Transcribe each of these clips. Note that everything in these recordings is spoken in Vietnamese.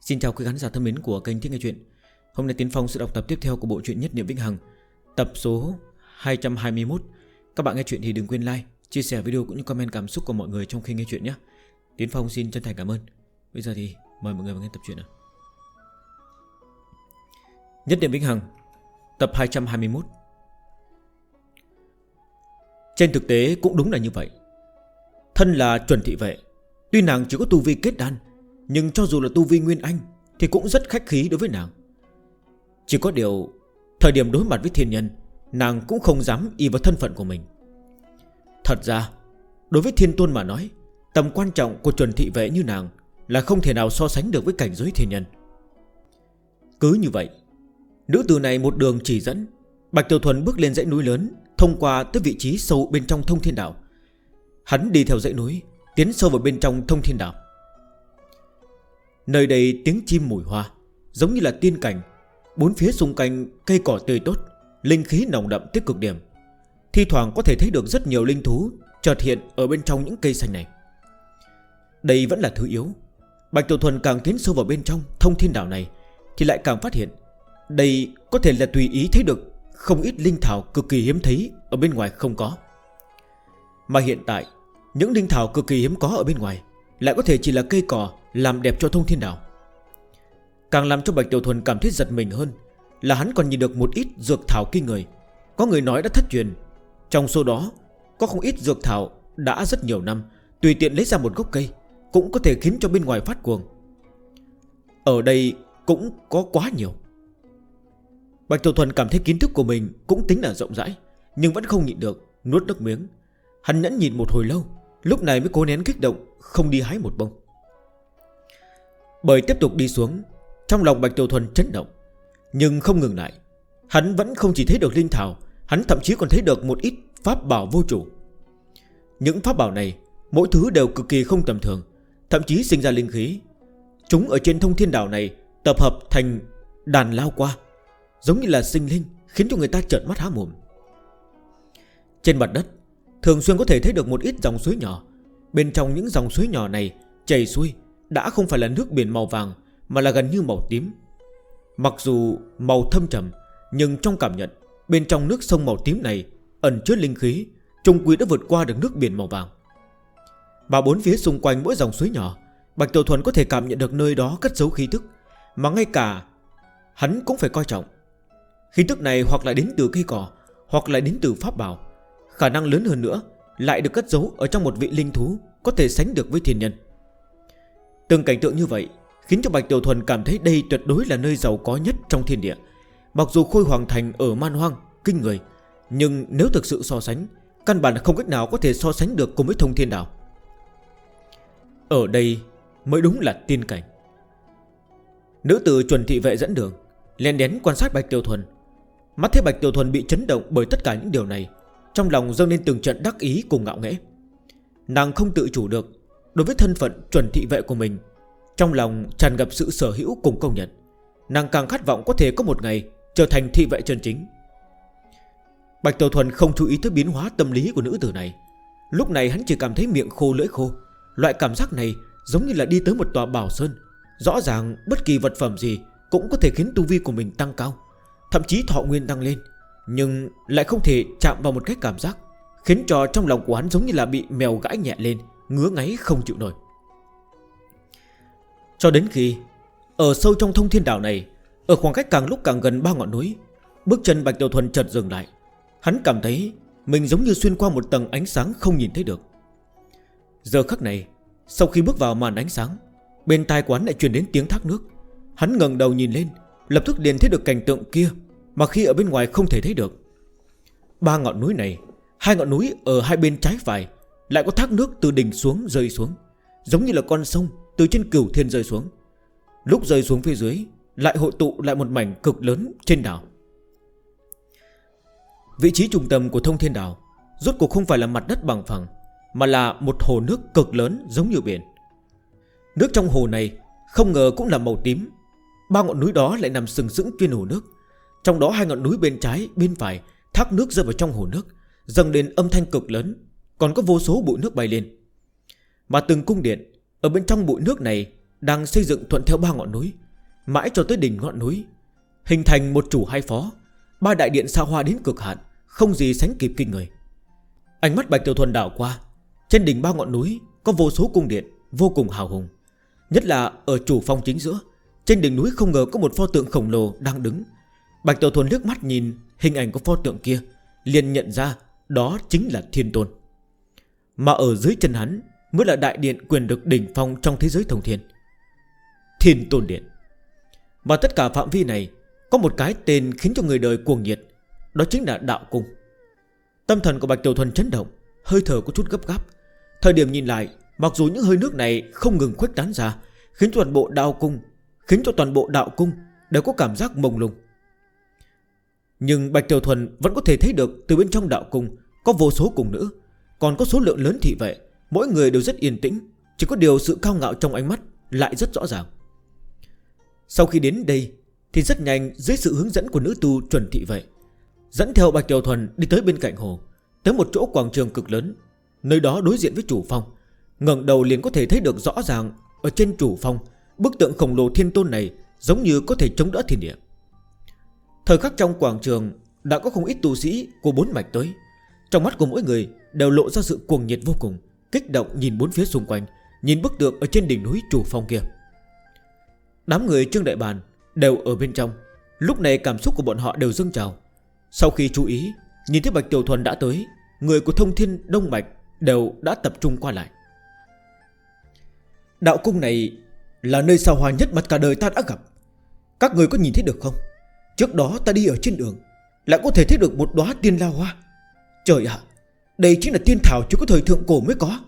Xin chào quý khán giả thân mến của kênh Thích Nghe Chuyện. Hôm nay Tiến Phong sẽ đọc tập tiếp theo của bộ truyện Nhất Niệm Vĩnh Hằng Tập số 221 Các bạn nghe chuyện thì đừng quên like, chia sẻ video cũng như comment cảm xúc của mọi người trong khi nghe chuyện nhé. Tiến Phong xin chân thành cảm ơn. Bây giờ thì mời mọi người vào nghe tập truyện nào. Nhất Niệm Vĩnh Hằng Tập 221 Trên thực tế cũng đúng là như vậy. Thân là chuẩn thị vệ Tuy nàng chỉ có tu vi kết đan nhưng cho dù là tu vi Nguyên Anh Thì cũng rất khách khí đối với nàng. Chỉ có điều, Thời điểm đối mặt với thiên nhân, Nàng cũng không dám y vào thân phận của mình. Thật ra, Đối với thiên tôn mà nói, Tầm quan trọng của chuẩn thị vệ như nàng Là không thể nào so sánh được với cảnh giới thiên nhân. Cứ như vậy, Nữ tử này một đường chỉ dẫn, Bạch Tiểu Thuần bước lên dãy núi lớn, Thông qua tới vị trí sâu bên trong thông thiên đảo. Hắn đi theo dãy núi, Tiến sâu vào bên trong thông thiên đảo. Nơi đây tiếng chim mùi hoa, Giống như là tiên cảnh. Bốn phía xung quanh, cây cỏ tươi tốt, Linh khí nồng đậm tích cực điểm. Thi thoảng có thể thấy được rất nhiều linh thú Chợt hiện ở bên trong những cây xanh này. Đây vẫn là thứ yếu. Bạch tổ Thuần càng tiến sâu vào bên trong Thông thiên đảo này Thì lại càng phát hiện Đây có thể là tùy ý thấy được Không ít linh thảo cực kỳ hiếm thấy Ở bên ngoài không có. Mà hiện tại, Những linh thảo cực kỳ hiếm có ở bên ngoài lại có thể chỉ là cây cỏ Làm đẹp cho thông thiên đảo. Càng làm cho Bạch Tiểu Thuần cảm thấy giật mình hơn Là hắn còn nhìn được một ít dược thảo kinh người. Có người nói đã thất truyền, Trong số đó Có không ít dược thảo đã rất nhiều năm, Tùy tiện lấy ra một gốc cây Cũng có thể khiến cho bên ngoài phát cuồng. Ở đây cũng có quá nhiều. Bạch Tiểu Thuần cảm thấy kiến thức của mình Cũng tính là rộng rãi, Nhưng vẫn không nhịn được Nuốt nước miếng. Hắn nhẫn nhìn một hồi lâu Lúc này mới cố nén kích động, Không đi hái một bông. Bởi tiếp tục đi xuống, Trong lòng Bạch Tiểu Thuần chấn động, Nhưng không ngừng lại. Hắn vẫn không chỉ thấy được linh thảo, Hắn thậm chí còn thấy được một ít pháp bảo vô chủ. Những pháp bảo này, Mỗi thứ đều cực kỳ không tầm thường, Thậm chí sinh ra linh khí. Chúng ở trên thông thiên đảo này Tập hợp thành đàn lao qua, Giống như là sinh linh, Khiến cho người ta trợn mắt há mồm. Trên mặt đất Thường xuyên có thể thấy được một ít dòng suối nhỏ. Bên trong những dòng suối nhỏ này, Chảy xuôi, đã không phải là nước biển màu vàng, Mà là gần như màu tím. Mặc dù màu thâm trầm, Nhưng trong cảm nhận, Bên trong nước sông màu tím này Ẩn chứa linh khí, Trung quý đã vượt qua được nước biển màu vàng. Và bốn phía xung quanh mỗi dòng suối nhỏ, Bạch Tiểu Thuần có thể cảm nhận được nơi đó cất giấu khí tức, Mà ngay cả Hắn cũng phải coi trọng. Khí tức này hoặc là đến từ cây cỏ, Hoặc là đến từ pháp bảo khả năng lớn hơn nữa, Lại được cất giấu ở trong một vị linh thú Có thể sánh được với thiên nhân. Từng cảnh tượng như vậy Khiến cho Bạch Tiểu Thuần cảm thấy đây tuyệt đối là nơi giàu có nhất trong thiên địa. Mặc dù khôi hoàng thành ở man hoang Kinh người, Nhưng nếu thực sự so sánh, Căn bản không cách nào có thể so sánh được cùng với thông thiên đảo. Ở đây mới đúng là tiên cảnh. Nữ tử chuẩn thị vệ dẫn đường Lên đến quan sát Bạch Tiểu Thuần. Mắt thấy Bạch Tiểu Thuần bị chấn động bởi tất cả những điều này trong lòng dâng lên từng trận đắc ý cùng ngạo nghẽ Nàng không tự chủ được, Đối với thân phận chuẩn thị vệ của mình, Trong lòng tràn ngập sự sở hữu cùng công nhận. Nàng càng khát vọng có thể có một ngày Trở thành thị vệ chân chính. Bạch Tiểu Thuần không chú ý tới biến hóa tâm lý của nữ tử này. Lúc này hắn chỉ cảm thấy miệng khô lưỡi khô. Loại cảm giác này giống như là đi tới một tòa bảo sơn. Rõ ràng bất kỳ vật phẩm gì Cũng có thể khiến tu vi của mình tăng cao, Thậm chí thọ nguyên tăng lên. Nhưng lại không thể chạm vào một cái cảm giác Khiến cho trong lòng của hắn giống như là bị mèo gãi nhẹ lên, Ngứa ngáy không chịu nổi. Cho đến khi Ở sâu trong thông thiên đảo này, Ở khoảng cách càng lúc càng gần ba ngọn núi, Bước chân Bạch Tiểu Thuần chợt dừng lại. Hắn cảm thấy mình giống như xuyên qua một tầng ánh sáng không nhìn thấy được. Giờ khắc này, Sau khi bước vào màn ánh sáng, Bên tai quán lại truyền đến tiếng thác nước. Hắn ngần đầu nhìn lên, Lập tức liền thấy được cảnh tượng kia. Mà khi ở bên ngoài không thể thấy được. Ba ngọn núi này, Hai ngọn núi ở hai bên trái phải Lại có thác nước từ đỉnh xuống rơi xuống, Giống như là con sông từ trên cửu thiên rơi xuống. Lúc rơi xuống phía dưới, Lại hội tụ lại một mảnh cực lớn trên đảo. Vị trí trung tâm của thông thiên đảo Rốt cuộc không phải là mặt đất bằng phẳng, Mà là một hồ nước cực lớn giống như biển. Nước trong hồ này Không ngờ cũng là màu tím. Ba ngọn núi đó lại nằm sừng sững trên hồ nước trong đó hai ngọn núi bên trái, bên phải Thác nước rơi vào trong hồ nước Dâng lên âm thanh cực lớn Còn có vô số bụi nước bay lên. Mà từng cung điện Ở bên trong bụi nước này Đang xây dựng thuận theo ba ngọn núi Mãi cho tới đỉnh ngọn núi Hình thành một chủ hai phó Ba đại điện xa hoa đến cực hạn Không gì sánh kịp kinh người. Ánh mắt Bạch Tiểu Thuần đảo qua Trên đỉnh ba ngọn núi có vô số cung điện Vô cùng hào hùng Nhất là ở chủ phong chính giữa Trên đỉnh núi không ngờ có một pho tượng khổng lồ đang đứng Bạch Tiểu Thuần nước mắt nhìn, hình ảnh của pho tượng kia, liền nhận ra đó chính là thiên tôn. Mà ở dưới chân hắn Mới là đại điện quyền được đỉnh phong trong thế giới thông thiên. Thiên tôn điện. Và tất cả phạm vi này, Có một cái tên khiến cho người đời cuồng nhiệt, Đó chính là đạo cung. Tâm thần của Bạch Tiểu Thuần chấn động, Hơi thở có chút gấp gáp. Thời điểm nhìn lại, Mặc dù những hơi nước này không ngừng khuếch tán ra, Khiến cho toàn bộ đạo cung, Khiến cho toàn bộ đạo cung Đều có cảm giác mông lung. Nhưng Bạch Tiểu Thuần vẫn có thể thấy được Từ bên trong đạo cung Có vô số cùng nữ, Còn có số lượng lớn thị vệ. Mỗi người đều rất yên tĩnh, Chỉ có điều sự cao ngạo trong ánh mắt Lại rất rõ ràng. Sau khi đến đây Thì rất nhanh dưới sự hướng dẫn của nữ tu chuẩn thị vệ, Dẫn theo Bạch Tiểu Thuần đi tới bên cạnh hồ, Tới một chỗ quảng trường cực lớn. Nơi đó đối diện với chủ phong ngẩng đầu liền có thể thấy được rõ ràng Ở trên chủ phong Bức tượng khổng lồ thiên tôn này Giống như có thể chống đỡ thiên địa. Thời khắc trong quảng trường Đã có không ít tu sĩ của bốn mạch tới. Trong mắt của mỗi người đều lộ ra sự cuồng nhiệt vô cùng, Kích động nhìn bốn phía xung quanh, Nhìn bức tượng ở trên đỉnh núi chủ phong kia. Đám người Trương Đại Bàn Đều ở bên trong. Lúc này cảm xúc của bọn họ đều dâng trào. Sau khi chú ý, Nhìn thấy Bạch Tiểu Thuần đã tới, Người của thông thiên Đông Bạch Đều đã tập trung qua lại. Đạo cung này Là nơi sao hoa nhất mặt cả đời ta đã gặp. Các người có nhìn thấy được không? Trước đó ta đi ở trên đường, Lại có thể thấy được một đóa tiên lao hoa. Trời ạ, Đây chính là tiên thảo chỉ có thời thượng cổ mới có.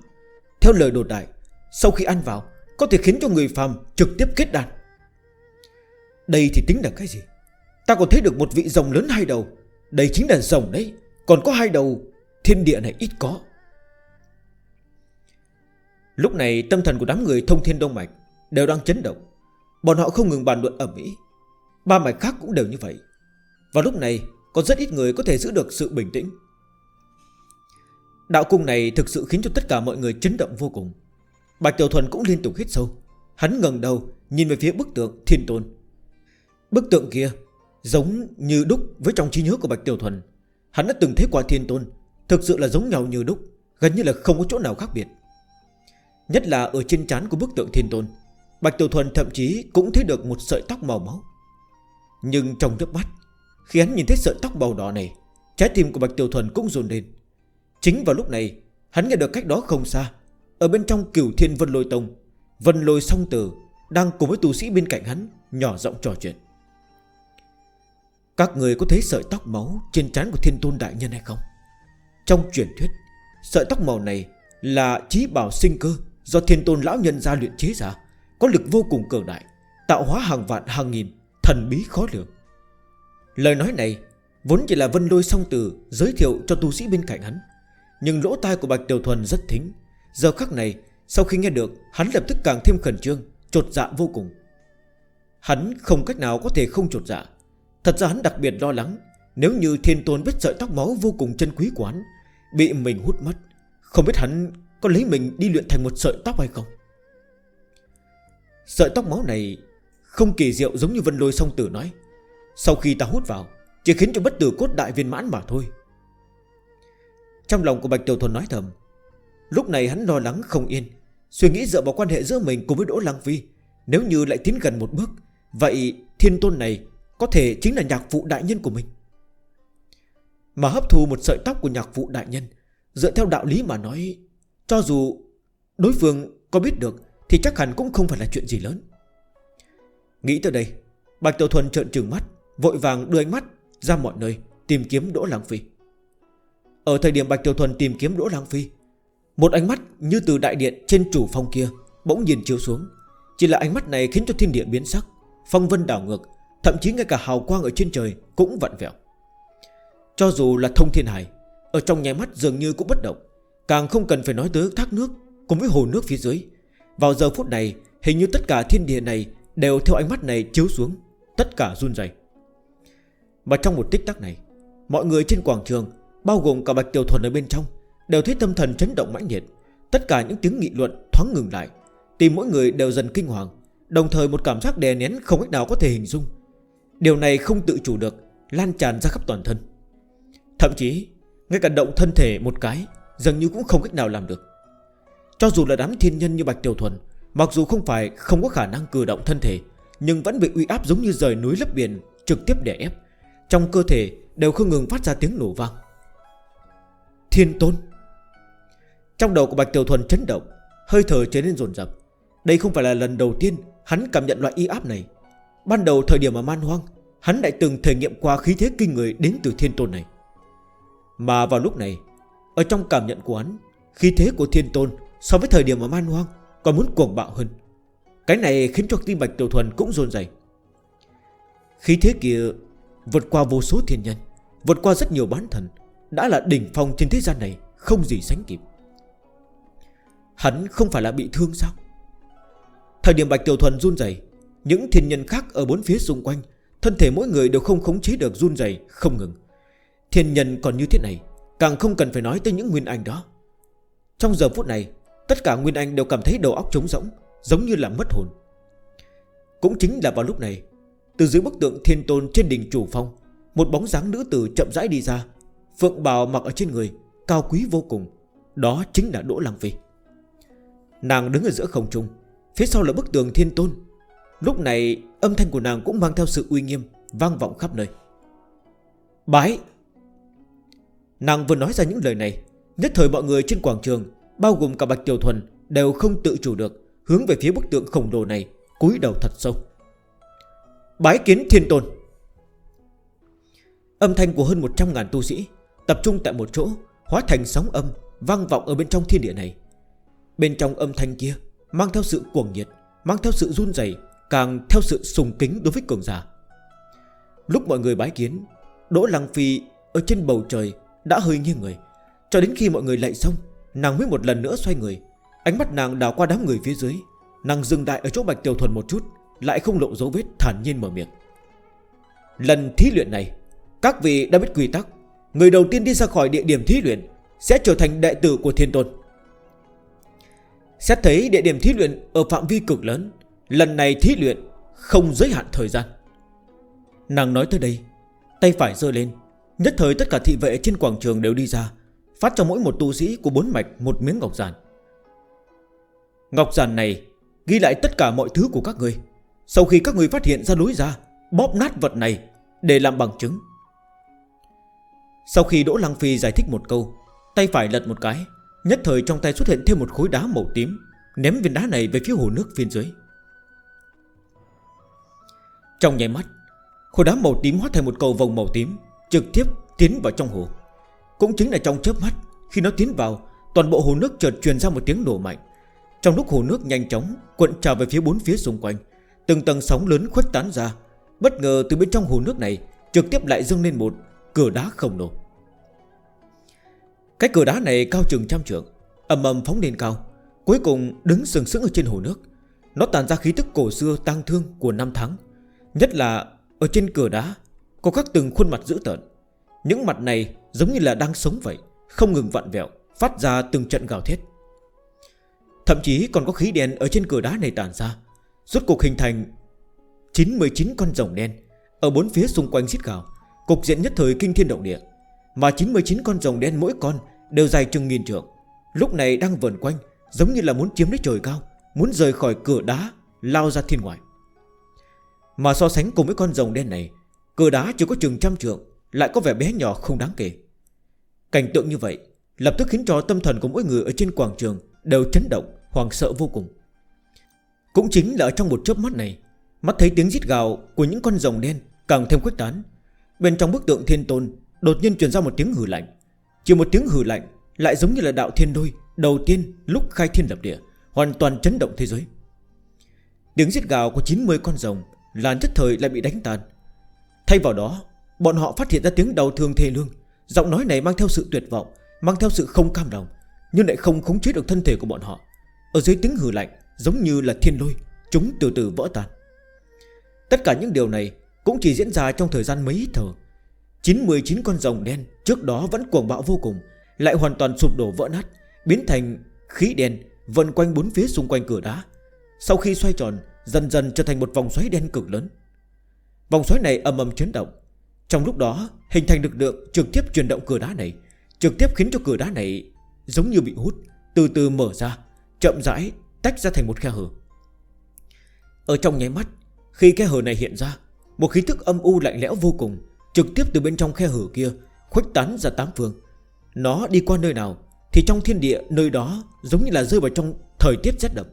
Theo lời đồ đại, Sau khi ăn vào, Có thể khiến cho người phàm trực tiếp kết đàn Đây thì tính là cái gì? Ta còn thấy được một vị rồng lớn hai đầu. Đây chính là rồng đấy, Còn có hai đầu, Thiên địa này ít có. Lúc này tâm thần của đám người thông thiên đông mạch Đều đang chấn động. Bọn họ không ngừng bàn luận ở Mỹ Ba mạch khác cũng đều như vậy. Vào lúc này, có rất ít người có thể giữ được sự bình tĩnh. Đạo cung này thực sự khiến cho tất cả mọi người chấn động vô cùng. Bạch Tiểu Thuần cũng liên tục hít sâu. Hắn ngần đầu, nhìn về phía bức tượng thiên tôn. Bức tượng kia giống như đúc với trong trí nhớ của Bạch Tiểu Thuần. Hắn đã từng thấy qua thiên tôn. Thực sự là giống nhau như đúc, Gần như là không có chỗ nào khác biệt. Nhất là ở trên trán của bức tượng thiên tôn Bạch Tiểu Thuần thậm chí cũng thấy được một sợi tóc màu máu. Nhưng trong nước mắt, Khi hắn nhìn thấy sợi tóc màu đỏ này, Trái tim của Bạch Tiểu Thuần cũng dồn lên. Chính vào lúc này, Hắn nghe được cách đó không xa, Ở bên trong cửu thiên Vân Lôi Tông, Vân Lôi Song Tử Đang cùng với tu sĩ bên cạnh hắn Nhỏ giọng trò chuyện. Các người có thấy sợi tóc máu Trên trán của thiên tôn đại nhân hay không? Trong truyền thuyết, Sợi tóc màu này là trí bảo sinh cơ Do thiên tôn lão nhân ra luyện chế ra, Có lực vô cùng cường đại, Tạo hóa hàng vạn hàng nghìn Thần bí khó lường. Lời nói này Vốn chỉ là Vân Lôi song từ giới thiệu cho tu sĩ bên cạnh hắn. Nhưng lỗ tai của Bạch Tiểu Thuần rất thính. Giờ khắc này, Sau khi nghe được, Hắn lập tức càng thêm khẩn trương Chột dạ vô cùng. Hắn không cách nào có thể không chột dạ. Thật ra hắn đặc biệt lo lắng, Nếu như thiên tôn biết sợi tóc máu vô cùng chân quý của hắn Bị mình hút mất, Không biết hắn có lấy mình đi luyện thành một sợi tóc hay không? Sợi tóc máu này không kỳ diệu giống như vân lôi song tử nói. Sau khi ta hút vào, Chỉ khiến cho bất tử cốt đại viên mãn mà thôi. Trong lòng của Bạch Tiểu Thuần nói thầm, Lúc này hắn lo lắng không yên, Suy nghĩ dựa vào quan hệ giữa mình cùng với Đỗ Lăng Phi. Nếu như lại tiến gần một bước, Vậy thiên tôn này Có thể chính là nhạc vụ đại nhân của mình. Mà hấp thu một sợi tóc của nhạc vụ đại nhân, Dựa theo đạo lý mà nói, Cho dù đối phương có biết được, Thì chắc hẳn cũng không phải là chuyện gì lớn. Nghĩ tới đây, Bạch Tiểu Thuần trợn trừng mắt, Vội vàng đưa ánh mắt ra mọi nơi Tìm kiếm Đỗ Lăng Phi. Ở thời điểm Bạch Tiểu Thuần tìm kiếm Đỗ Lăng Phi, Một ánh mắt như từ đại điện trên chủ phong kia Bỗng nhìn chiếu xuống. Chỉ là ánh mắt này khiến cho thiên địa biến sắc, Phong vân đảo ngược, Thậm chí ngay cả hào quang ở trên trời cũng vặn vẹo. Cho dù là thông thiên hải, Ở trong nháy mắt dường như cũng bất động, Càng không cần phải nói tới thác nước Cùng với hồ nước phía dưới. Vào giờ phút này, Hình như tất cả thiên địa này Đều theo ánh mắt này chiếu xuống, Tất cả run dày Và trong một tích tắc này, Mọi người trên quảng trường, Bao gồm cả Bạch Tiểu Thuần ở bên trong, Đều thấy tâm thần chấn động mãnh liệt. Tất cả những tiếng nghị luận thoáng ngừng lại, Tìm mỗi người đều dần kinh hoàng, Đồng thời một cảm giác đè nén không cách nào có thể hình dung. Điều này không tự chủ được, Lan tràn ra khắp toàn thân. Thậm chí, Ngay cả động thân thể một cái, Dường như cũng không cách nào làm được. Cho dù là đám thiên nhân như Bạch Tiểu Thuần Mặc dù không phải không có khả năng cử động thân thể, Nhưng vẫn bị uy áp giống như rời núi lấp biển, Trực tiếp đè ép. Trong cơ thể đều không ngừng phát ra tiếng nổ vang. Thiên tôn. Trong đầu của Bạch Tiểu Thuần chấn động, Hơi thở trở nên rồn rập Đây không phải là lần đầu tiên Hắn cảm nhận loại y áp này. Ban đầu thời điểm ở man hoang, Hắn đã từng thể nghiệm qua khí thế kinh người đến từ thiên tôn này. Mà vào lúc này, Ở trong cảm nhận của hắn, Khí thế của thiên tôn so với thời điểm ở man hoang còn muốn cuồng bạo hơn. Cái này khiến cho tim Bạch Tiểu Thuần cũng rôn dày Khí thế kia Vượt qua vô số thiên nhân, Vượt qua rất nhiều bán thần, Đã là đỉnh phong trên thế gian này, Không gì sánh kịp. Hắn không phải là bị thương sao? Thời điểm Bạch Tiểu Thuần run dày Những thiên nhân khác ở bốn phía xung quanh, Thân thể mỗi người đều không khống chế được run dày Không ngừng. Thiên nhân còn như thế này, Càng không cần phải nói tới những nguyên ảnh đó. Trong giờ phút này Tất cả Nguyên Anh đều cảm thấy đầu óc trống rỗng, Giống như là mất hồn. Cũng chính là vào lúc này, Từ dưới bức tượng thiên tôn trên đỉnh chủ phong, Một bóng dáng nữ tử chậm rãi đi ra, Phượng bào mặc ở trên người, Cao quý vô cùng. Đó chính là Đỗ Lăng Phi. Nàng đứng ở giữa không trung, Phía sau là bức tường thiên tôn. Lúc này, âm thanh của nàng cũng mang theo sự uy nghiêm, Vang vọng khắp nơi. Bái! Nàng vừa nói ra những lời này, Nhất thời mọi người trên quảng trường Bao gồm cả Bạch Tiểu Thuần, Đều không tự chủ được, Hướng về phía bức tượng khổng lồ này, cúi đầu thật sâu. Bái kiến thiên tôn. Âm thanh của hơn 100.000 tu sĩ, Tập trung tại một chỗ, Hóa thành sóng âm, Vang vọng ở bên trong thiên địa này. Bên trong âm thanh kia, Mang theo sự cuồng nhiệt, Mang theo sự run rẩy, Càng theo sự sùng kính đối với cường giả. Lúc mọi người bái kiến, Đỗ Lăng Phi ở trên bầu trời Đã hơi nghiêng người, Cho đến khi mọi người lạy xong Nàng mới một lần nữa xoay người. Ánh mắt nàng đào qua đám người phía dưới. Nàng dừng lại ở chỗ Bạch Tiểu Thuần một chút, Lại không lộ dấu vết, thản nhiên mở miệng. Lần thí luyện này, Các vị đã biết quy tắc. Người đầu tiên đi ra khỏi địa điểm thí luyện Sẽ trở thành đệ tử của thiên tôn. Xét thấy địa điểm thí luyện Ở phạm vi cực lớn, Lần này thí luyện không giới hạn thời gian. Nàng nói tới đây, Tay phải rơi lên, Nhất thời tất cả thị vệ trên quảng trường đều đi ra Phát cho mỗi một tu sĩ của bốn mạch Một miếng ngọc giản. Ngọc giản này Ghi lại tất cả mọi thứ của các người. Sau khi các người phát hiện ra lối ra, Bóp nát vật này để làm bằng chứng. Sau khi Đỗ Lăng Phi giải thích một câu, Tay phải lật một cái, Nhất thời trong tay xuất hiện thêm một khối đá màu tím, Ném viên đá này về phía hồ nước phiên dưới. Trong nháy mắt, Khối đá màu tím hóa thành một cầu vòng màu tím, Trực tiếp tiến vào trong hồ. Cũng chính là trong chớp mắt, Khi nó tiến vào, Toàn bộ hồ nước chợt truyền ra một tiếng nổ mạnh. Trong lúc hồ nước nhanh chóng Cuộn trào về phía bốn phía xung quanh, Từng tầng sóng lớn khuếch tán ra. Bất ngờ từ bên trong hồ nước này, Trực tiếp lại dâng lên một cửa đá khổng lồ. Cái cửa đá này cao chừng trăm trượng, ầm ầm phóng lên cao, Cuối cùng đứng sừng sững ở trên hồ nước. Nó tàn ra khí thức cổ xưa tang thương của năm tháng, Nhất là ở trên cửa đá, Có các từng khuôn mặt dữ tợn. Những mặt này giống như là đang sống vậy, Không ngừng vặn vẹo, Phát ra từng trận gào thét. Thậm chí còn có khí đen ở trên cửa đá này tản ra, Rốt cuộc hình thành 99 con rồng đen Ở bốn phía xung quanh giết gào, Cục diện nhất thời kinh thiên động địa. Mà 99 con rồng đen mỗi con Đều dài chừng nghìn trượng, Lúc này đang vờn quanh, Giống như là muốn chiếm lấy trời cao, Muốn rời khỏi cửa đá, Lao ra thiên ngoại. Mà so sánh cùng với con rồng đen này, Cửa đá chỉ có chừng trăm trượng lại có vẻ bé nhỏ không đáng kể. Cảnh tượng như vậy Lập tức khiến cho tâm thần của mỗi người ở trên quảng trường Đều chấn động, hoàng sợ vô cùng. Cũng chính là ở trong một chớp mắt này Mắt thấy tiếng rít gào của những con rồng đen Càng thêm khuếch tán. Bên trong bức tượng thiên tôn Đột nhiên truyền ra một tiếng hử lạnh. Chỉ một tiếng hử lạnh Lại giống như là đạo thiên đôi Đầu tiên lúc khai thiên lập địa Hoàn toàn chấn động thế giới. Tiếng rít gào của 90 con rồng Làn nhất thời lại bị đánh tan. Thay vào đó Bọn họ phát hiện ra tiếng đầu thường thề lương. Giọng nói này mang theo sự tuyệt vọng, Mang theo sự không cam lòng, Nhưng lại không khống chế được thân thể của bọn họ. Ở dưới tiếng hừ lạnh, giống như là thiên lôi, Chúng từ từ vỡ tan. Tất cả những điều này cũng chỉ diễn ra trong thời gian mấy hít thở 99 con rồng đen trước đó vẫn cuồng bạo vô cùng, Lại hoàn toàn sụp đổ vỡ nát, Biến thành khí đen Vần quanh bốn phía xung quanh cửa đá. Sau khi xoay tròn, Dần dần trở thành một vòng xoáy đen cực lớn. Vòng xoáy này âm âm chấn động trong lúc đó, hình thành lực lượng trực tiếp chuyển động cửa đá này, Trực tiếp khiến cho cửa đá này giống như bị hút, Từ từ mở ra, Chậm rãi tách ra thành một khe hở. Ở trong nháy mắt, Khi khe hở này hiện ra, Một khí thức âm u lạnh lẽo vô cùng Trực tiếp từ bên trong khe hở kia Khuếch tán ra tám phương. Nó đi qua nơi nào Thì trong thiên địa nơi đó giống như là rơi vào trong thời tiết rét đậm.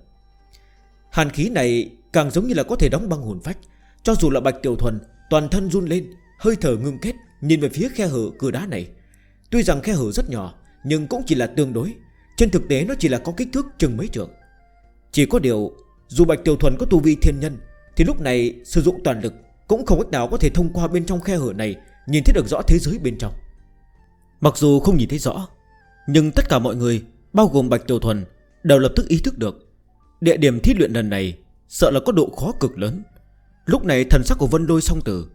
Hàn khí này càng giống như là có thể đóng băng hồn phách, Cho dù là bạch tiểu thuần Toàn thân run lên Hơi thở ngưng kết, Nhìn về phía khe hở cửa đá này. Tuy rằng khe hở rất nhỏ, Nhưng cũng chỉ là tương đối. Trên thực tế, nó chỉ là có kích thước chừng mấy trượng. Chỉ có điều, Dù Bạch Tiểu Thuần có tu vi thiên nhân, Thì lúc này sử dụng toàn lực Cũng không cách nào có thể thông qua bên trong khe hở này Nhìn thấy được rõ thế giới bên trong. Mặc dù không nhìn thấy rõ, Nhưng tất cả mọi người, Bao gồm Bạch Tiểu Thuần, Đều lập tức ý thức được. Địa điểm thí luyện lần này Sợ là có độ khó cực lớn. Lúc này thần sắc của Vân Lôi song tử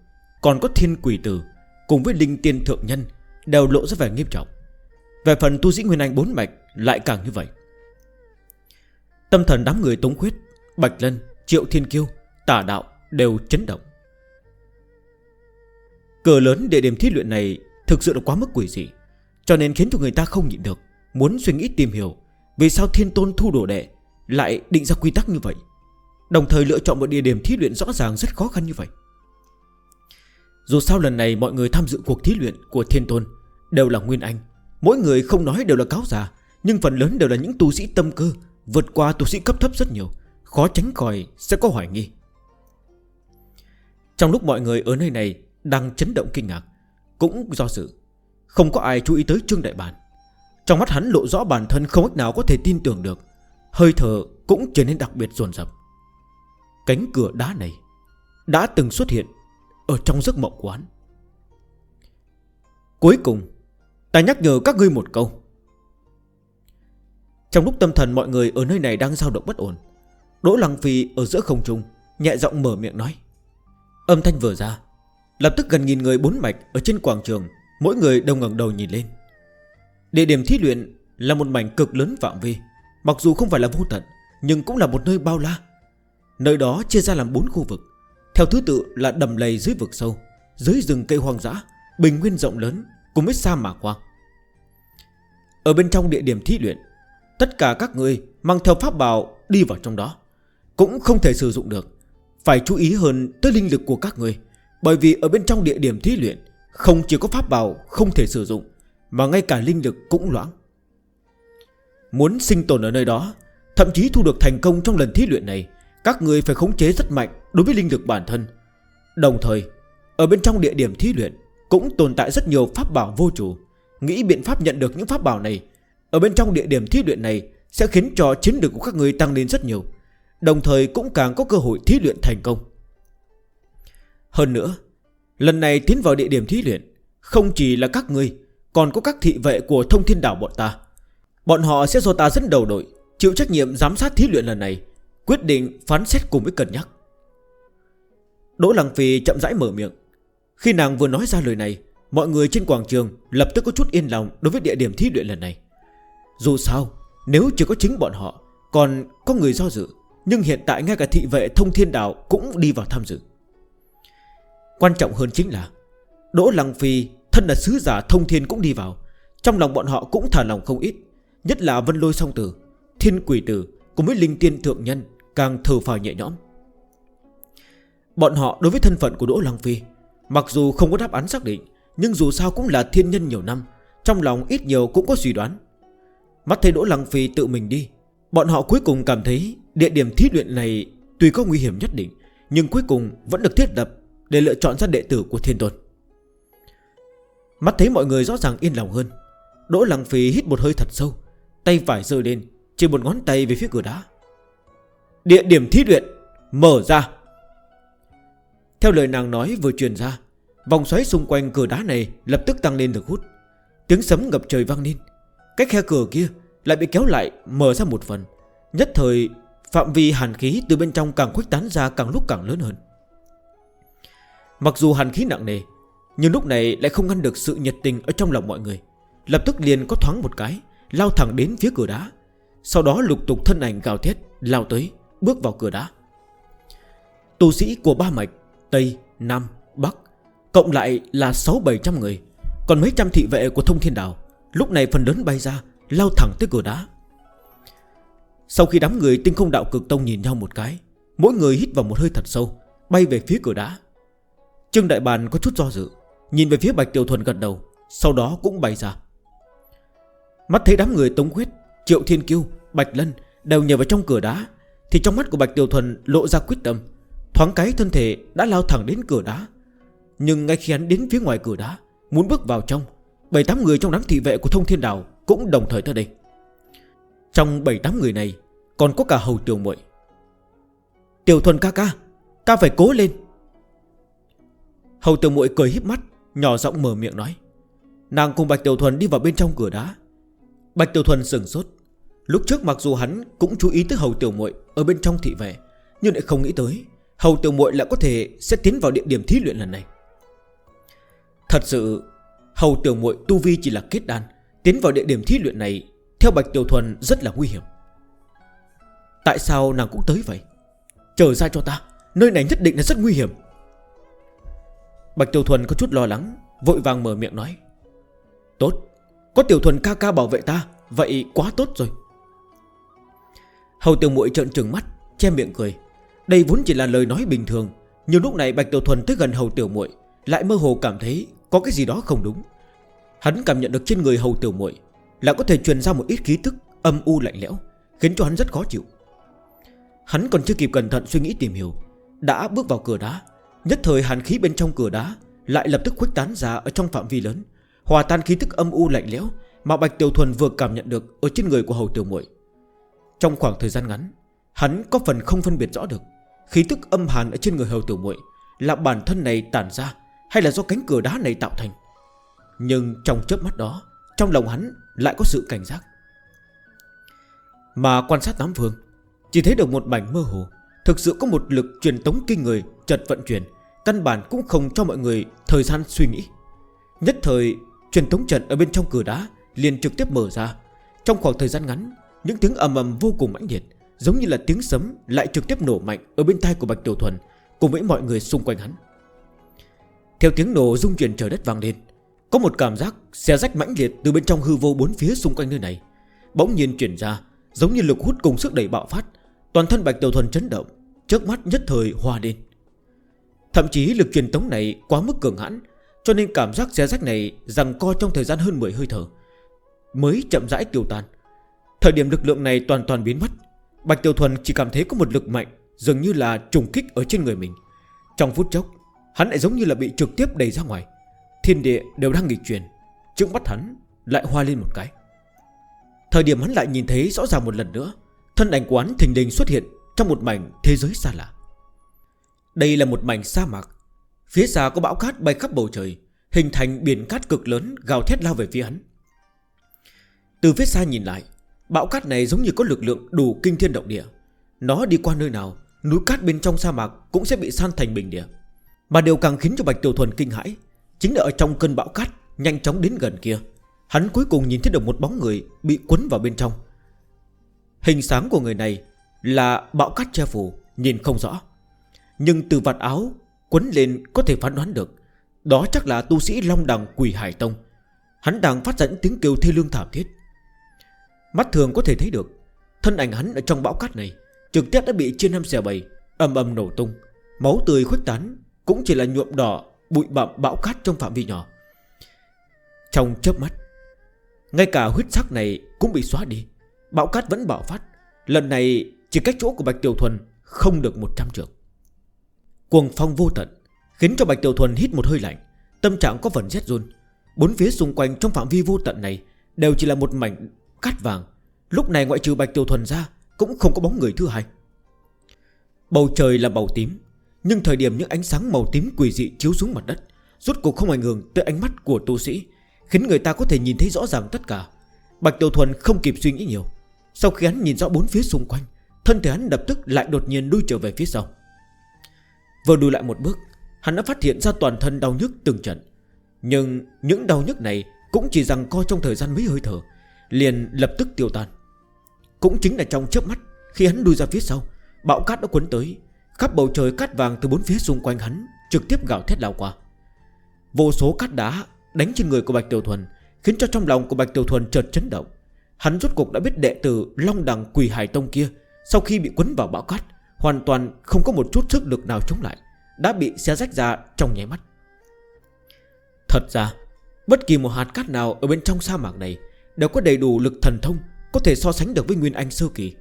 còn có thiên quỷ tử Cùng với linh tiên thượng nhân Đều lộ ra vẻ nghiêm trọng. Về phần tu sĩ Nguyên Anh bốn mạch lại càng như vậy. Tâm thần đám người Tống Khuyết Bạch Lân, Triệu Thiên Kiêu, Tả Đạo đều chấn động. Cửa lớn địa điểm thiết luyện này Thực sự là quá mức quỷ dị Cho nên khiến cho người ta không nhịn được Muốn suy nghĩ tìm hiểu Vì sao thiên tôn thu đổ đệ Lại định ra quy tắc như vậy. Đồng thời lựa chọn một địa điểm thí luyện rõ ràng rất khó khăn như vậy. Dù sao lần này mọi người tham dự cuộc thí luyện của Thiên Tôn Đều là Nguyên Anh. Mỗi người không nói đều là cáo già, Nhưng phần lớn đều là những tu sĩ tâm cơ, Vượt qua tu sĩ cấp thấp rất nhiều, Khó tránh khỏi sẽ có hoài nghi. Trong lúc mọi người ở nơi này Đang chấn động kinh ngạc, Cũng do sự Không có ai chú ý tới Trương Đại Bản. Trong mắt hắn lộ rõ bản thân không cách nào có thể tin tưởng được, Hơi thở cũng trở nên đặc biệt dồn dập. Cánh cửa đá này Đã từng xuất hiện ở trong giấc mộng quán Cuối cùng, Ta nhắc nhở các ngươi một câu. Trong lúc tâm thần mọi người ở nơi này đang dao động bất ổn, Đỗ Lăng Phi ở giữa không trung Nhẹ giọng mở miệng nói. Âm thanh vừa ra, Lập tức gần nghìn người bốn mạch ở trên quảng trường, Mỗi người đều ngẩng đầu nhìn lên. Địa điểm thí luyện là một mảnh cực lớn phạm vi, Mặc dù không phải là vô tận, Nhưng cũng là một nơi bao la. Nơi đó chia ra làm bốn khu vực theo thứ tự là đầm lầy dưới vực sâu, Dưới rừng cây hoang dã, Bình nguyên rộng lớn, Cùng với sa mạc hoang. Ở bên trong địa điểm thí luyện, Tất cả các người mang theo pháp bào đi vào trong đó, Cũng không thể sử dụng được. Phải chú ý hơn tới linh lực của các người, Bởi vì ở bên trong địa điểm thí luyện, Không chỉ có pháp bào không thể sử dụng, Mà ngay cả linh lực cũng loãng. Muốn sinh tồn ở nơi đó, Thậm chí thu được thành công trong lần thí luyện này các người phải khống chế rất mạnh đối với linh lực bản thân. Đồng thời, Ở bên trong địa điểm thí luyện Cũng tồn tại rất nhiều pháp bảo vô chủ. Nghĩ biện pháp nhận được những pháp bảo này, Ở bên trong địa điểm thí luyện này Sẽ khiến cho chiến lực của các người tăng lên rất nhiều, Đồng thời cũng càng có cơ hội thí luyện thành công. Hơn nữa, Lần này tiến vào địa điểm thí luyện, Không chỉ là các người, Còn có các thị vệ của thông thiên đảo bọn ta. Bọn họ sẽ do ta dẫn đầu đội, Chịu trách nhiệm giám sát thí luyện lần này. Quyết định phán xét cùng với cân nhắc. Đỗ Lăng Phi chậm rãi mở miệng. Khi nàng vừa nói ra lời này, Mọi người trên quảng trường lập tức có chút yên lòng Đối với địa điểm thí luyện lần này. Dù sao, nếu chỉ có chính bọn họ, Còn có người do dự, Nhưng hiện tại ngay cả thị vệ thông thiên đạo Cũng đi vào tham dự. Quan trọng hơn chính là, Đỗ Lăng Phi thân là sứ giả thông thiên cũng đi vào, Trong lòng bọn họ cũng thả lòng không ít, Nhất là vân lôi song tử, Thiên quỷ tử cùng với linh tiên thượng nhân. Càng thở phào nhẹ nhõm. Bọn họ đối với thân phận của Đỗ Lăng Phi, Mặc dù không có đáp án xác định, Nhưng dù sao cũng là thiên nhân nhiều năm, Trong lòng ít nhiều cũng có suy đoán. Mắt thấy Đỗ Lăng Phi tự mình đi, Bọn họ cuối cùng cảm thấy Địa điểm thí luyện này tuy có nguy hiểm nhất định, Nhưng cuối cùng vẫn được thiết lập Để lựa chọn ra đệ tử của thiên tôn. Mắt thấy mọi người rõ ràng yên lòng hơn, Đỗ Lăng Phi hít một hơi thật sâu, Tay phải rơi lên, Chỉ một ngón tay về phía cửa đá. Địa điểm thí luyện mở ra. Theo lời nàng nói vừa truyền ra, Vòng xoáy xung quanh cửa đá này lập tức tăng lên được hút. Tiếng sấm ngập trời vang lên. Cái khe cửa kia lại bị kéo lại mở ra một phần. Nhất thời, phạm vi hàn khí từ bên trong càng khuếch tán ra càng lúc càng lớn hơn. Mặc dù hàn khí nặng nề, Nhưng lúc này lại không ngăn được sự nhiệt tình ở trong lòng mọi người. Lập tức liền có thoáng một cái, Lao thẳng đến phía cửa đá. Sau đó lục tục thân ảnh gào thét, Lao tới bước vào cửa đá. Tu sĩ của ba mạch Tây, Nam, Bắc Cộng lại là 6-700 người Còn mấy trăm thị vệ của thông thiên đảo Lúc này phần lớn bay ra Lao thẳng tới cửa đá. Sau khi đám người tinh không đạo cực tông nhìn nhau một cái Mỗi người hít vào một hơi thật sâu Bay về phía cửa đá. Trương Đại Bàn có chút do dự Nhìn về phía Bạch Tiểu Thuần gần đầu Sau đó cũng bay ra. Mắt thấy đám người Tống Quyết, Triệu Thiên Kiêu, Bạch Lân Đều nhờ vào trong cửa đá thì trong mắt của Bạch Tiểu Thuần lộ ra quyết tâm. Thoáng cái thân thể đã lao thẳng đến cửa đá. Nhưng ngay khi hắn đến phía ngoài cửa đá, Muốn bước vào trong 7-8 người trong đám thị vệ của thông thiên đảo Cũng đồng thời tới đây. Trong 7-8 người này, Còn có cả hầu tiểu muội. Tiểu thuần ca ca Ca phải cố lên. Hầu tiểu muội cười híp mắt, Nhỏ giọng mở miệng nói. Nàng cùng Bạch Tiểu Thuần đi vào bên trong cửa đá. Bạch Tiểu Thuần sừng sốt. Lúc trước mặc dù hắn cũng chú ý tới hầu tiểu muội Ở bên trong thị vệ, Nhưng lại không nghĩ tới Hầu tiểu muội lại có thể sẽ tiến vào địa điểm thí luyện lần này. Thật sự, Hầu tiểu muội tu vi chỉ là kết đan, Tiến vào địa điểm thí luyện này Theo Bạch Tiểu Thuần rất là nguy hiểm. Tại sao nàng cũng tới vậy? Chờ ra cho ta, Nơi này nhất định là rất nguy hiểm. Bạch Tiểu Thuần có chút lo lắng, Vội vàng mở miệng nói, Tốt, Có Tiểu Thuần ca ca bảo vệ ta, Vậy quá tốt rồi. Hầu tiểu muội trợn trừng mắt, Che miệng cười. Đây vốn chỉ là lời nói bình thường Nhiều lúc này Bạch Tiểu Thuần tới gần hầu tiểu muội, Lại mơ hồ cảm thấy có cái gì đó không đúng. Hắn cảm nhận được trên người hầu tiểu muội Là có thể truyền ra một ít khí tức Âm u lạnh lẽo, Khiến cho hắn rất khó chịu. Hắn còn chưa kịp cẩn thận suy nghĩ tìm hiểu, Đã bước vào cửa đá. Nhất thời hàn khí bên trong cửa đá Lại lập tức khuếch tán ra ở trong phạm vi lớn, Hòa tan khí tức âm u lạnh lẽo Mà Bạch Tiểu Thuần vừa cảm nhận được Ở trên người của hầu tiểu muội. Trong khoảng thời gian ngắn, Hắn có phần không phân biệt rõ được Khí tức âm hàn ở trên người hầu tiểu muội Là bản thân này tản ra Hay là do cánh cửa đá này tạo thành. Nhưng trong chớp mắt đó, Trong lòng hắn lại có sự cảnh giác. Mà quan sát tám phương, Chỉ thấy được một mảnh mơ hồ. Thực sự có một lực truyền tống kinh người Chật vận chuyển, Căn bản cũng không cho mọi người thời gian suy nghĩ. Nhất thời, truyền tống trận ở bên trong cửa đá liền trực tiếp mở ra. Trong khoảng thời gian ngắn những tiếng ầm ầm vô cùng mãnh liệt, Giống như là tiếng sấm lại trực tiếp nổ mạnh Ở bên tai của Bạch Tiểu Thuần Cùng với mọi người xung quanh hắn. Theo tiếng nổ rung chuyển trời đất vang lên, Có một cảm giác xé rách mãnh liệt Từ bên trong hư vô bốn phía xung quanh nơi này, Bỗng nhiên chuyển ra, Giống như lực hút cùng sức đẩy bạo phát, Toàn thân Bạch Tiểu Thuần chấn động Trước mắt nhất thời hòa lên. Thậm chí lực truyền tống này quá mức cường hãn, Cho nên cảm giác xé rách này Rằng co trong thời gian hơn 10 hơi thở, Mới chậm rãi tiêu tan. Thời điểm lực lượng này toàn toàn biến mất, Bạch Tiểu Thuần chỉ cảm thấy có một lực mạnh Dường như là trùng kích ở trên người mình. Trong phút chốc, Hắn lại giống như là bị trực tiếp đẩy ra ngoài. Thiên địa đều đang nghịch chuyển, trước mắt hắn lại hoa lên một cái. Thời điểm hắn lại nhìn thấy rõ ràng một lần nữa, Thân ảnh quán thình đình xuất hiện Trong một mảnh thế giới xa lạ. Đây là một mảnh sa mạc, Phía xa có bão cát bay khắp bầu trời, Hình thành biển cát cực lớn gào thét lao về phía hắn. Từ phía xa nhìn lại Bão cát này giống như có lực lượng đủ kinh thiên động địa. Nó đi qua nơi nào, Núi cát bên trong sa mạc cũng sẽ bị san thành bình địa. Mà điều càng khiến cho Bạch Tiểu Thuần kinh hãi Chính là ở trong cơn bão cát Nhanh chóng đến gần kia, Hắn cuối cùng nhìn thấy được một bóng người Bị cuốn vào bên trong. Hình sáng của người này là bão cát che phủ, Nhìn không rõ. Nhưng từ vạt áo quấn lên có thể phán đoán được, Đó chắc là tu sĩ Long Đằng Quỷ Hải Tông. Hắn đang phát dẫn tiếng kêu thê lương thảm thiết. Mắt thường có thể thấy được, Thân ảnh hắn ở trong bão cát này Trực tiếp đã bị chia năm xẻ bầy Âm âm nổ tung. Máu tươi khuếch tán Cũng chỉ là nhuộm đỏ Bụi bặm bão cát trong phạm vi nhỏ. Trong chớp mắt, Ngay cả huyết sắc này cũng bị xóa đi. Bão cát vẫn bạo phát. Lần này chỉ cách chỗ của Bạch Tiểu Thuần Không được 100 trường Cuồng phong vô tận Khiến cho Bạch Tiểu Thuần hít một hơi lạnh, Tâm trạng có phần rét run. Bốn phía xung quanh trong phạm vi vô tận này Đều chỉ là một mảnh cát vàng. Lúc này ngoại trừ Bạch Tiểu Thuần ra, Cũng không có bóng người thứ hai. Bầu trời là màu tím, Nhưng thời điểm những ánh sáng màu tím quỷ dị chiếu xuống mặt đất, Rốt cuộc không ảnh hưởng tới ánh mắt của tu sĩ, Khiến người ta có thể nhìn thấy rõ ràng tất cả. Bạch Tiểu Thuần không kịp suy nghĩ nhiều. Sau khi hắn nhìn rõ bốn phía xung quanh, Thân thể hắn lập tức lại đột nhiên đuôi trở về phía sau. Vừa đuôi lại một bước, Hắn đã phát hiện ra toàn thân đau nhức từng trận. Nhưng những đau nhức này Cũng chỉ rằng co trong thời gian mấy hơi thở Liền lập tức tiêu tan. Cũng chính là trong chớp mắt, Khi hắn đuôi ra phía sau, Bão cát đã cuốn tới, Khắp bầu trời cát vàng từ bốn phía xung quanh hắn Trực tiếp gào thét lao qua. Vô số cát đá đánh trên người của Bạch Tiểu Thuần, Khiến cho trong lòng của Bạch Tiểu Thuần chợt chấn động. Hắn rốt cuộc đã biết đệ tử Long Đằng Quỳ Hải Tông kia Sau khi bị cuốn vào bão cát, Hoàn toàn không có một chút sức lực nào chống lại, Đã bị xé rách ra trong nháy mắt. Thật ra, Bất kỳ một hạt cát nào ở bên trong sa mạc này Đều có đầy đủ lực thần thông, Có thể so sánh được với Nguyên Anh Sơ Kỳ.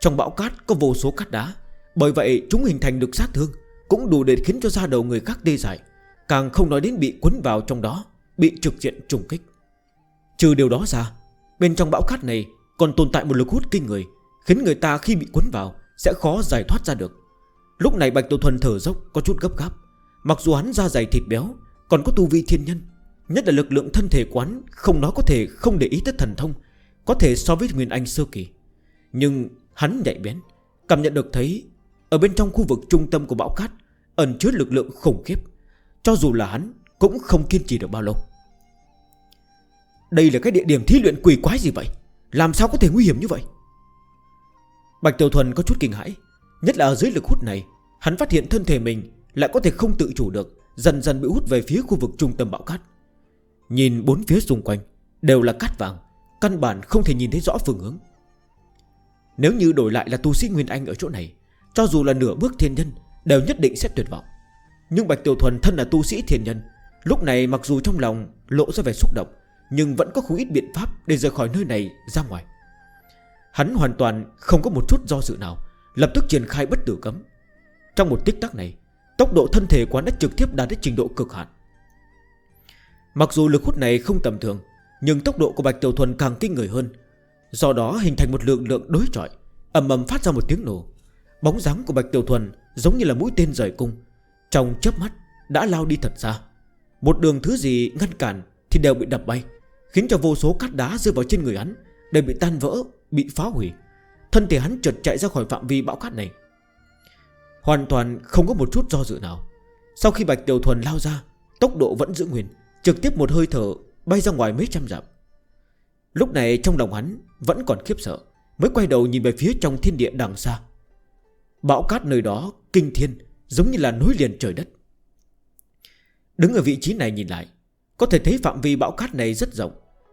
Trong bão cát có vô số cát đá, Bởi vậy chúng hình thành được sát thương, Cũng đủ để khiến cho da đầu người khác đê dại, Càng không nói đến bị cuốn vào trong đó, Bị trực diện trùng kích. Trừ điều đó ra, Bên trong bão cát này còn tồn tại một lực hút kinh người, Khiến người ta khi bị cuốn vào Sẽ khó giải thoát ra được. Lúc này Bạch Tô Thuần thở dốc, có chút gấp gáp. Mặc dù hắn da dày thịt béo, Còn có tu vi thiên nhân Nhất là lực lượng thân thể quán, Không nói có thể không để ý tới thần thông, Có thể so với Nguyên Anh sơ kỳ. Nhưng hắn nhạy bén, Cảm nhận được thấy Ở bên trong khu vực trung tâm của bão cát Ẩn chứa lực lượng khủng khiếp, Cho dù là hắn cũng không kiên trì được bao lâu. Đây là cái địa điểm thí luyện quỷ quái gì vậy? Làm sao có thể nguy hiểm như vậy? Bạch Tiểu Thuần có chút kinh hãi, Nhất là ở dưới lực hút này, Hắn phát hiện thân thể mình lại có thể không tự chủ được, Dần dần bị hút về phía khu vực trung tâm bão cát. Nhìn bốn phía xung quanh, Đều là cát vàng, Căn bản không thể nhìn thấy rõ phương hướng. Nếu như đổi lại là tu sĩ Nguyên Anh ở chỗ này, Cho dù là nửa bước thiên nhân, Đều nhất định sẽ tuyệt vọng. Nhưng Bạch Tiểu Thuần thân là tu sĩ thiên nhân, Lúc này mặc dù trong lòng lộ ra vẻ xúc động, Nhưng vẫn có không ít biện pháp Để rời khỏi nơi này ra ngoài. Hắn hoàn toàn không có một chút do dự nào, Lập tức triển khai bất tử cấm. Trong một tích tắc này, Tốc độ thân thể quán đã trực tiếp đạt đến trình độ cực hạn. Mặc dù lực hút này không tầm thường Nhưng tốc độ của Bạch Tiểu Thuần càng kinh người hơn. Do đó hình thành một lượng lượng đối trọi ầm ầm phát ra một tiếng nổ. Bóng dáng của Bạch Tiểu Thuần giống như là mũi tên rời cung Trong chớp mắt đã lao đi thật xa. Một đường thứ gì ngăn cản Thì đều bị đập bay Khiến cho vô số cát đá rơi vào trên người hắn Đều bị tan vỡ, bị phá hủy. Thân thể hắn chợt chạy ra khỏi phạm vi bão cát này. Hoàn toàn không có một chút do dự nào. Sau khi Bạch Tiểu Thuần lao ra Tốc độ vẫn giữ nguyên. Trực tiếp một hơi thở, Bay ra ngoài mấy trăm dặm. Lúc này trong lòng hắn vẫn còn khiếp sợ, Mới quay đầu nhìn về phía trong thiên địa đằng xa. Bão cát nơi đó, Kinh thiên, giống như là núi liền trời đất. Đứng ở vị trí này nhìn lại, Có thể thấy phạm vi bão cát này rất rộng,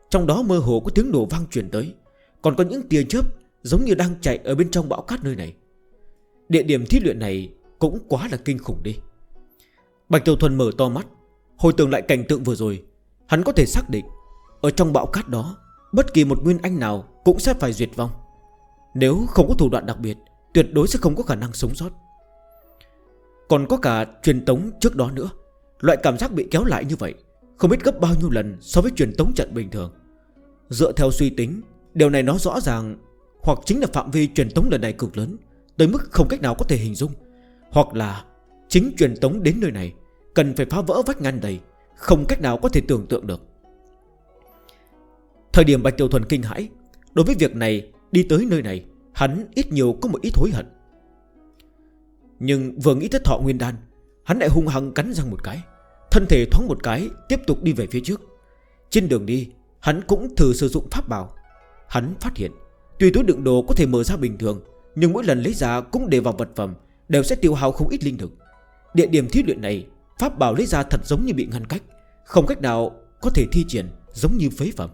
Trong đó mơ hồ có tiếng nổ vang truyền tới, Còn có những tia chớp Giống như đang chạy ở bên trong bão cát nơi này. Địa điểm thí luyện này Cũng quá là kinh khủng đi. Bạch Tiểu Thuần mở to mắt Hồi tưởng lại cảnh tượng vừa rồi, Hắn có thể xác định, Ở trong bão cát đó, Bất kỳ một nguyên anh nào cũng sẽ phải duyệt vong. Nếu không có thủ đoạn đặc biệt, Tuyệt đối sẽ không có khả năng sống sót. Còn có cả truyền tống trước đó nữa. Loại cảm giác bị kéo lại như vậy, Không biết gấp bao nhiêu lần so với truyền tống trận bình thường. Dựa theo suy tính, Điều này nó rõ ràng, Hoặc chính là phạm vi truyền tống lần này cực lớn, Tới mức không cách nào có thể hình dung, Hoặc là chính truyền tống đến nơi này Cần phải phá vỡ vách ngăn đầy Không cách nào có thể tưởng tượng được. Thời điểm Bạch Tiểu Thuần kinh hãi, Đối với việc này, Đi tới nơi này, Hắn ít nhiều có một ít hối hận. Nhưng vừa nghĩ tới thọ nguyên đan, Hắn lại hung hăng cắn răng một cái, Thân thể thoáng một cái Tiếp tục đi về phía trước. Trên đường đi, Hắn cũng thử sử dụng pháp bảo. Hắn phát hiện, Tuy túi đựng đồ có thể mở ra bình thường, Nhưng mỗi lần lấy ra cũng để vào vật phẩm, Đều sẽ tiêu hao không ít linh thực Địa điểm thí luyện này Pháp bảo lấy ra thật giống như bị ngăn cách. Không cách nào có thể thi triển Giống như phế phẩm.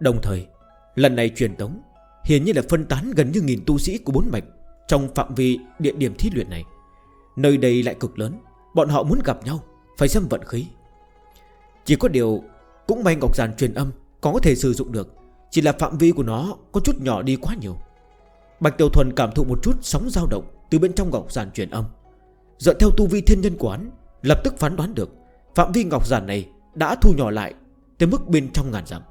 Đồng thời, lần này truyền tống, Hiển nhiên là phân tán gần như nghìn tu sĩ của bốn mạch Trong phạm vi địa điểm thi luyện này. Nơi đây lại cực lớn, Bọn họ muốn gặp nhau, Phải xem vận khí. Chỉ có điều Cũng may Ngọc Giàn truyền âm Có thể sử dụng được, Chỉ là phạm vi của nó có chút nhỏ đi quá nhiều. Bạch Tiểu Thuần cảm thụ một chút sóng dao động Từ bên trong Ngọc Giàn truyền âm. Dựa theo tu vi thiên nhân quán, Lập tức phán đoán được Phạm vi ngọc giản này đã thu nhỏ lại Tới mức bên trong ngàn dặm.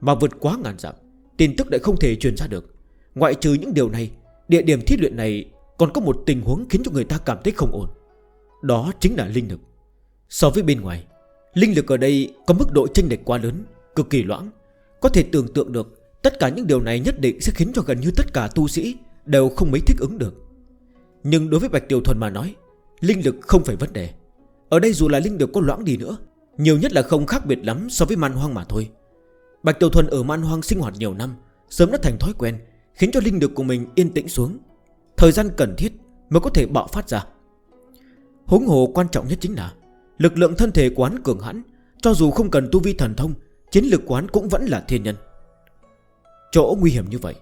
Mà vượt quá ngàn dặm, Tin tức lại không thể truyền ra được. Ngoại trừ những điều này, Địa điểm thiết luyện này còn có một tình huống Khiến cho người ta cảm thấy không ổn. Đó chính là linh lực. So với bên ngoài, Linh lực ở đây có mức độ chênh lệch quá lớn, Cực kỳ loãng. Có thể tưởng tượng được, Tất cả những điều này nhất định sẽ khiến cho gần như tất cả tu sĩ Đều không mấy thích ứng được. Nhưng đối với Bạch Tiểu Thuần mà nói Linh lực không phải vấn đề. Ở đây dù là linh lực có loãng đi nữa Nhiều nhất là không khác biệt lắm so với man hoang mà thôi. Bạch Tiểu Thuần ở man hoang sinh hoạt nhiều năm Sớm đã thành thói quen Khiến cho linh lực của mình yên tĩnh xuống. Thời gian cần thiết mới có thể bạo phát ra. Hỗn hồ quan trọng nhất chính là Lực lượng thân thể quán cường hãn Cho dù không cần tu vi thần thông Chiến lực quán cũng vẫn là thiên nhân. Chỗ nguy hiểm như vậy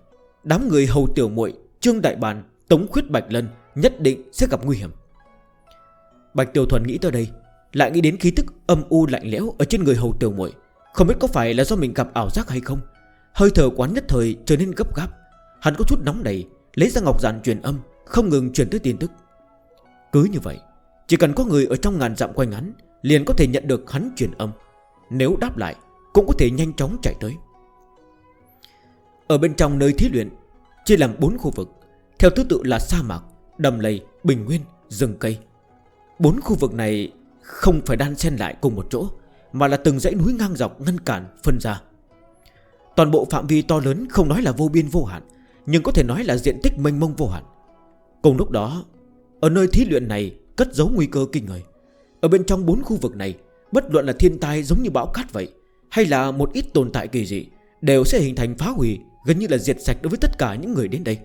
Đám người hầu tiểu muội Trương Đại Bàn, Tống Khuyết Bạch Lân Nhất định sẽ gặp nguy hiểm. Bạch Tiểu Thuần nghĩ tới đây, Lại nghĩ đến khí tức âm u lạnh lẽo Ở trên người hầu tiểu muội, Không biết có phải là do mình gặp ảo giác hay không. Hơi thở quán nhất thời trở nên gấp gáp, Hắn có chút nóng đầy Lấy ra ngọc giản truyền âm, Không ngừng truyền tới tin tức. Cứ như vậy, Chỉ cần có người ở trong ngàn dặm quanh hắn, Liền có thể nhận được hắn truyền âm. Nếu đáp lại, Cũng có thể nhanh chóng chạy tới. Ở bên trong nơi thí luyện, Chia làm 4 khu vực, Theo thứ tự là sa mạc đầm lầy, bình nguyên, rừng cây. Bốn khu vực này không phải đan xen lại cùng một chỗ Mà là từng dãy núi ngang dọc ngăn cản phân ra. Toàn bộ phạm vi to lớn không nói là vô biên vô hạn Nhưng có thể nói là diện tích mênh mông vô hạn. Cùng lúc đó Ở nơi thí luyện này cất giấu nguy cơ kinh người. Ở bên trong bốn khu vực này Bất luận là thiên tai giống như bão cát vậy Hay là một ít tồn tại kỳ dị Đều sẽ hình thành phá hủy Gần như là diệt sạch đối với tất cả những người đến đây.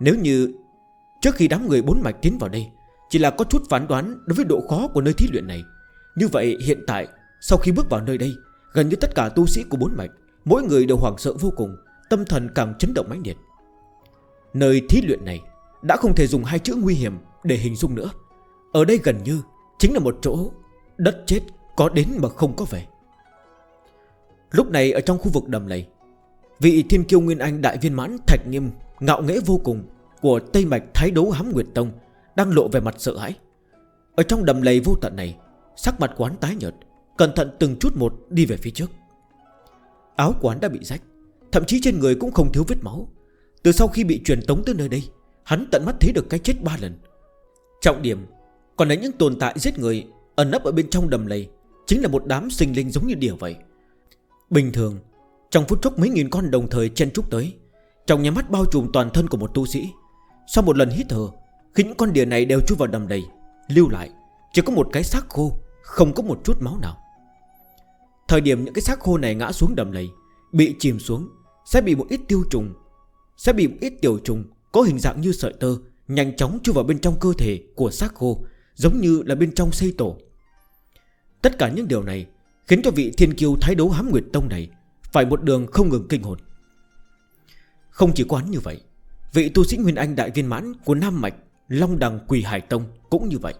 Nếu như Trước khi đám người bốn mạch tiến vào đây, Chỉ là có chút phán đoán đối với độ khó của nơi thí luyện này. Như vậy, hiện tại, Sau khi bước vào nơi đây, Gần như tất cả tu sĩ của bốn mạch, Mỗi người đều hoảng sợ vô cùng, Tâm thần càng chấn động mãnh liệt. Nơi thí luyện này Đã không thể dùng hai chữ nguy hiểm để hình dung nữa. Ở đây gần như Chính là một chỗ đất chết Có đến mà không có về. Lúc này ở trong khu vực đầm này Vị thiên kiêu Nguyên Anh đại viên mãn Thạch Nghiêm Ngạo nghẽ vô cùng của Tây Mạch Thái Đấu Hám Nguyệt Tông Đang lộ về mặt sợ hãi. Ở trong đầm lầy vô tận này, Sắc mặt quán tái nhợt, Cẩn thận từng chút một đi về phía trước. Áo quán đã bị rách, Thậm chí trên người cũng không thiếu vết máu. Từ sau khi bị truyền tống tới nơi đây, Hắn tận mắt thấy được cái chết ba lần. Trọng điểm, còn là những tồn tại giết người Ẩn nấp ở bên trong đầm lầy, Chính là một đám sinh linh giống như địa vậy. Bình thường, Trong phút chốc mấy nghìn con đồng thời chen trúc tới, Trong nhà mắt bao trùm toàn thân của một tu sĩ. Sau một lần hít thở Khi những con đỉa này đều chui vào đầm đầy, Lưu lại. Chỉ có một cái xác khô, Không có một chút máu nào. Thời điểm những cái xác khô này ngã xuống đầm lầy, Bị chìm xuống, Sẽ bị một ít tiêu trùng, Sẽ bị một ít tiểu trùng Có hình dạng như sợi tơ Nhanh chóng chui vào bên trong cơ thể của xác khô, Giống như là bên trong xây tổ. Tất cả những điều này Khiến cho vị thiên kiêu thái đấu hám nguyệt tông này Phải một đường không ngừng kinh hồn. Không chỉ quán như vậy Vị tu sĩ Nguyên Anh Đại Viên Mãn của Nam Mạch, Long Đằng Quỳ Hải Tông cũng như vậy.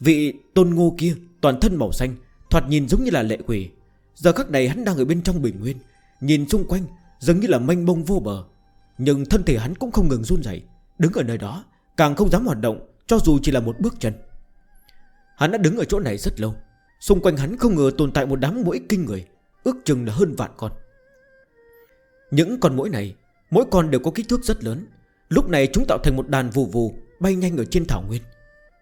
Vị tôn ngô kia, toàn thân màu xanh, Thoạt nhìn giống như là lệ quỷ. Giờ khắc này hắn đang ở bên trong bình nguyên, Nhìn xung quanh giống như là mênh mông vô bờ. Nhưng thân thể hắn cũng không ngừng run dậy Đứng ở nơi đó, Càng không dám hoạt động, cho dù chỉ là một bước chân. Hắn đã đứng ở chỗ này rất lâu, Xung quanh hắn không ngờ tồn tại một đám mũi kinh người, Ước chừng là hơn vạn con. Những con mũi này Mỗi con đều có kích thước rất lớn. Lúc này chúng tạo thành một đàn vù vù, Bay nhanh ở trên thảo nguyên.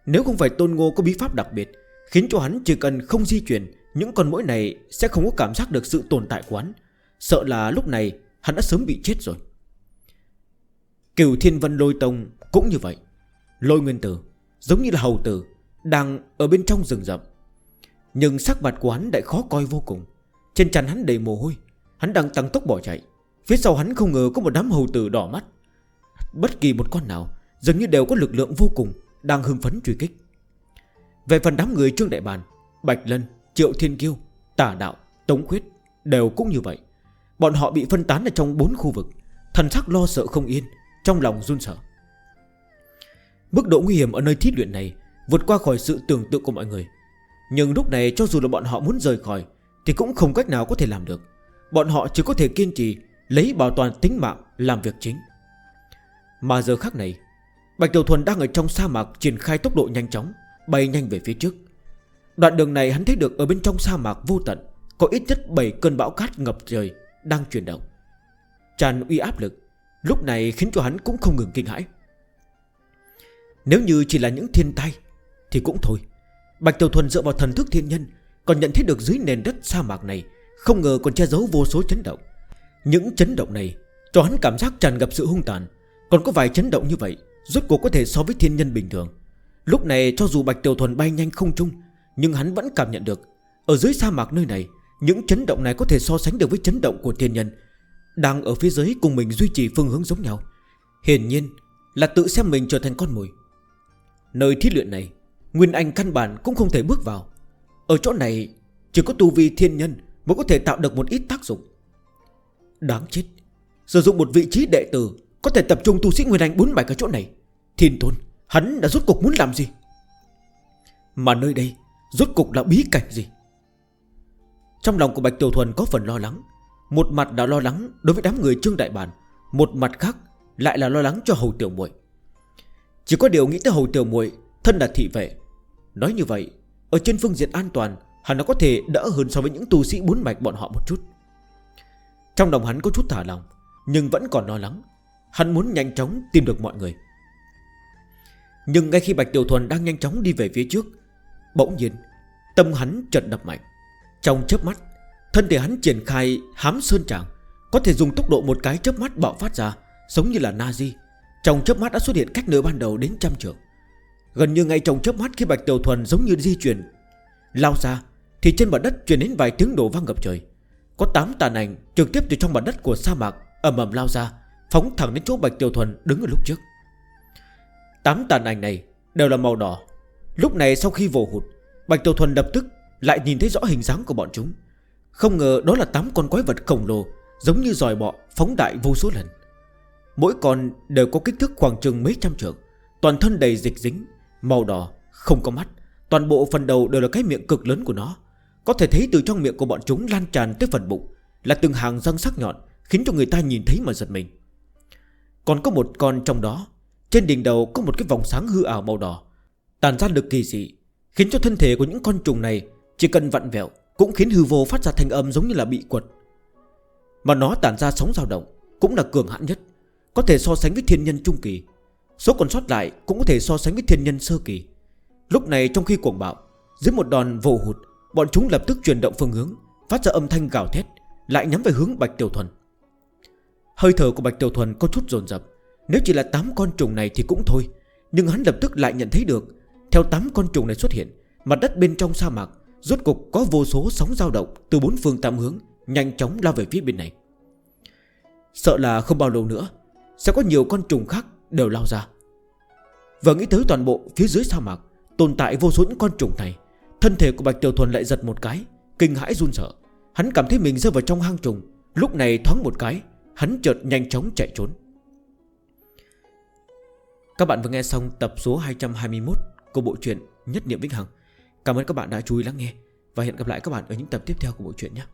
Nếu không phải Tôn Ngô có bí pháp đặc biệt, Khiến cho hắn chỉ cần không di chuyển, Những con mỗi này sẽ không có cảm giác được sự tồn tại của hắn. Sợ là lúc này hắn đã sớm bị chết rồi. Cửu Thiên Vân Lôi Tông cũng như vậy. Lôi Nguyên Tử, Giống như là hầu tử, Đang ở bên trong rừng rậm. Nhưng sắc mặt của hắn lại khó coi vô cùng. Trên chắn hắn đầy mồ hôi, Hắn đang tăng tốc bỏ chạy. Phía sau hắn không ngờ có một đám hầu tử đỏ mắt. Bất kỳ một con nào Dường như đều có lực lượng vô cùng Đang hưng phấn truy kích. Về phần đám người Trương Đại Bàn Bạch Lân, Triệu Thiên Kiêu, Tả Đạo, Tống Khuyết Đều cũng như vậy. Bọn họ bị phân tán ở trong bốn khu vực Thần sắc lo sợ không yên Trong lòng run sợ. Mức độ nguy hiểm ở nơi thiết luyện này Vượt qua khỏi sự tưởng tượng của mọi người. Nhưng lúc này cho dù là bọn họ muốn rời khỏi Thì cũng không cách nào có thể làm được. Bọn họ chỉ có thể kiên trì Lấy bảo toàn tính mạng làm việc chính. Mà giờ khác này, Bạch Tiểu Thuần đang ở trong sa mạc Triển khai tốc độ nhanh chóng, Bay nhanh về phía trước. Đoạn đường này hắn thấy được ở bên trong sa mạc vô tận, Có ít nhất 7 cơn bão cát ngập trời Đang chuyển động. Tràn uy áp lực, Lúc này khiến cho hắn cũng không ngừng kinh hãi. Nếu như chỉ là những thiên tai, Thì cũng thôi. Bạch Tiểu Thuần dựa vào thần thức thiên nhân, Còn nhận thấy được dưới nền đất sa mạc này, Không ngờ còn che giấu vô số chấn động. Những chấn động này cho hắn cảm giác tràn gặp sự hung tàn. Còn có vài chấn động như vậy, Rốt cuộc có thể so với thiên nhân bình thường. Lúc này, cho dù Bạch Tiểu Thuần bay nhanh không chung Nhưng hắn vẫn cảm nhận được, Ở dưới sa mạc nơi này, Những chấn động này có thể so sánh được với chấn động của thiên nhân, Đang ở phía dưới cùng mình duy trì phương hướng giống nhau. Hiển nhiên, là tự xem mình trở thành con mồi. Nơi thiết luyện này, Nguyên Anh căn bản cũng không thể bước vào. Ở chỗ này, Chỉ có tu vi thiên nhân Mới có thể tạo được một ít tác dụng. Đáng chết. Sử dụng một vị trí đệ tử, Có thể tập trung tu sĩ Nguyên Anh bốn bài ở chỗ này. Thiên tôn, Hắn đã rốt cục muốn làm gì? Mà nơi đây, Rốt cục là bí cảnh gì? Trong lòng của Bạch Tiểu Thuần có phần lo lắng. Một mặt đã lo lắng đối với đám người Trương Đại Bản, Một mặt khác lại là lo lắng cho Hầu Tiểu muội. Chỉ có điều nghĩ tới Hầu Tiểu muội, Thân là thị vệ. Nói như vậy, Ở trên phương diện an toàn, Hắn nó có thể đỡ hơn so với những tu sĩ bốn mạch bọn họ một chút. Trong lòng hắn có chút thả lòng, Nhưng vẫn còn lo lắng. Hắn muốn nhanh chóng tìm được mọi người. Nhưng ngay khi Bạch Tiểu Thuần đang nhanh chóng đi về phía trước, Bỗng nhiên, Tâm hắn chợt đập mạnh. Trong chớp mắt, Thân thể hắn triển khai hám sơn trạng Có thể dùng tốc độ một cái chớp mắt bạo phát ra, Giống như là Nazi. Trong chớp mắt đã xuất hiện cách nơi ban đầu đến trăm trường Gần như ngay trong chớp mắt khi Bạch Tiểu Thuần giống như di chuyển, Lao ra, Thì trên mặt đất truyền đến vài tiếng đổ vang ngập trời. Có 8 tàn ảnh trực tiếp từ trong mặt đất của sa mạc ầm ầm lao ra Phóng thẳng đến chỗ Bạch Tiểu Thuần đứng ở lúc trước. 8 tàn ảnh này đều là màu đỏ. Lúc này sau khi vồ hụt Bạch Tiểu Thuần lập tức lại nhìn thấy rõ hình dáng của bọn chúng. Không ngờ đó là 8 con quái vật khổng lồ Giống như dòi bọ phóng đại vô số lần. Mỗi con đều có kích thước khoảng chừng mấy trăm trượng Toàn thân đầy dịch dính Màu đỏ, không có mắt Toàn bộ phần đầu đều là cái miệng cực lớn của nó. Có thể thấy từ trong miệng của bọn chúng lan tràn tới phần bụng, Là từng hàng răng sắc nhọn, Khiến cho người ta nhìn thấy mà giật mình. Còn có một con trong đó, Trên đỉnh đầu có một cái vòng sáng hư ảo màu đỏ, Tàn ra được kỳ dị, Khiến cho thân thể của những con trùng này Chỉ cần vặn vẹo Cũng khiến hư vô phát ra thanh âm giống như là bị quật. Mà nó tản ra sóng dao động Cũng là cường hãn nhất, Có thể so sánh với thiên nhân trung kỳ, Số còn sót lại cũng có thể so sánh với thiên nhân sơ kỳ. Lúc này trong khi cuồng bạo, Dưới một đòn vô hụt Bọn chúng lập tức chuyển động phương hướng, Phát ra âm thanh gào thét, Lại nhắm về hướng Bạch Tiểu Thuần. Hơi thở của Bạch Tiểu Thuần có chút dồn dập, Nếu chỉ là 8 con trùng này thì cũng thôi, Nhưng hắn lập tức lại nhận thấy được, Theo 8 con trùng này xuất hiện, Mặt đất bên trong sa mạc, Rốt cục có vô số sóng dao động Từ bốn phương tám hướng, Nhanh chóng lao về phía bên này. Sợ là không bao lâu nữa, Sẽ có nhiều con trùng khác đều lao ra. Và nghĩ tới toàn bộ phía dưới sa mạc, Tồn tại vô số những con trùng này Thân thể của Bạch Tiểu Thuần lại giật một cái, Kinh hãi run sợ. Hắn cảm thấy mình rơi vào trong hang trùng. Lúc này thoáng một cái, Hắn chợt nhanh chóng chạy trốn. Các bạn vừa nghe xong tập số 221 Của bộ truyện Nhất Niệm Vĩnh Hằng. Cảm ơn các bạn đã chú ý lắng nghe Và hẹn gặp lại các bạn ở những tập tiếp theo của bộ truyện nhé.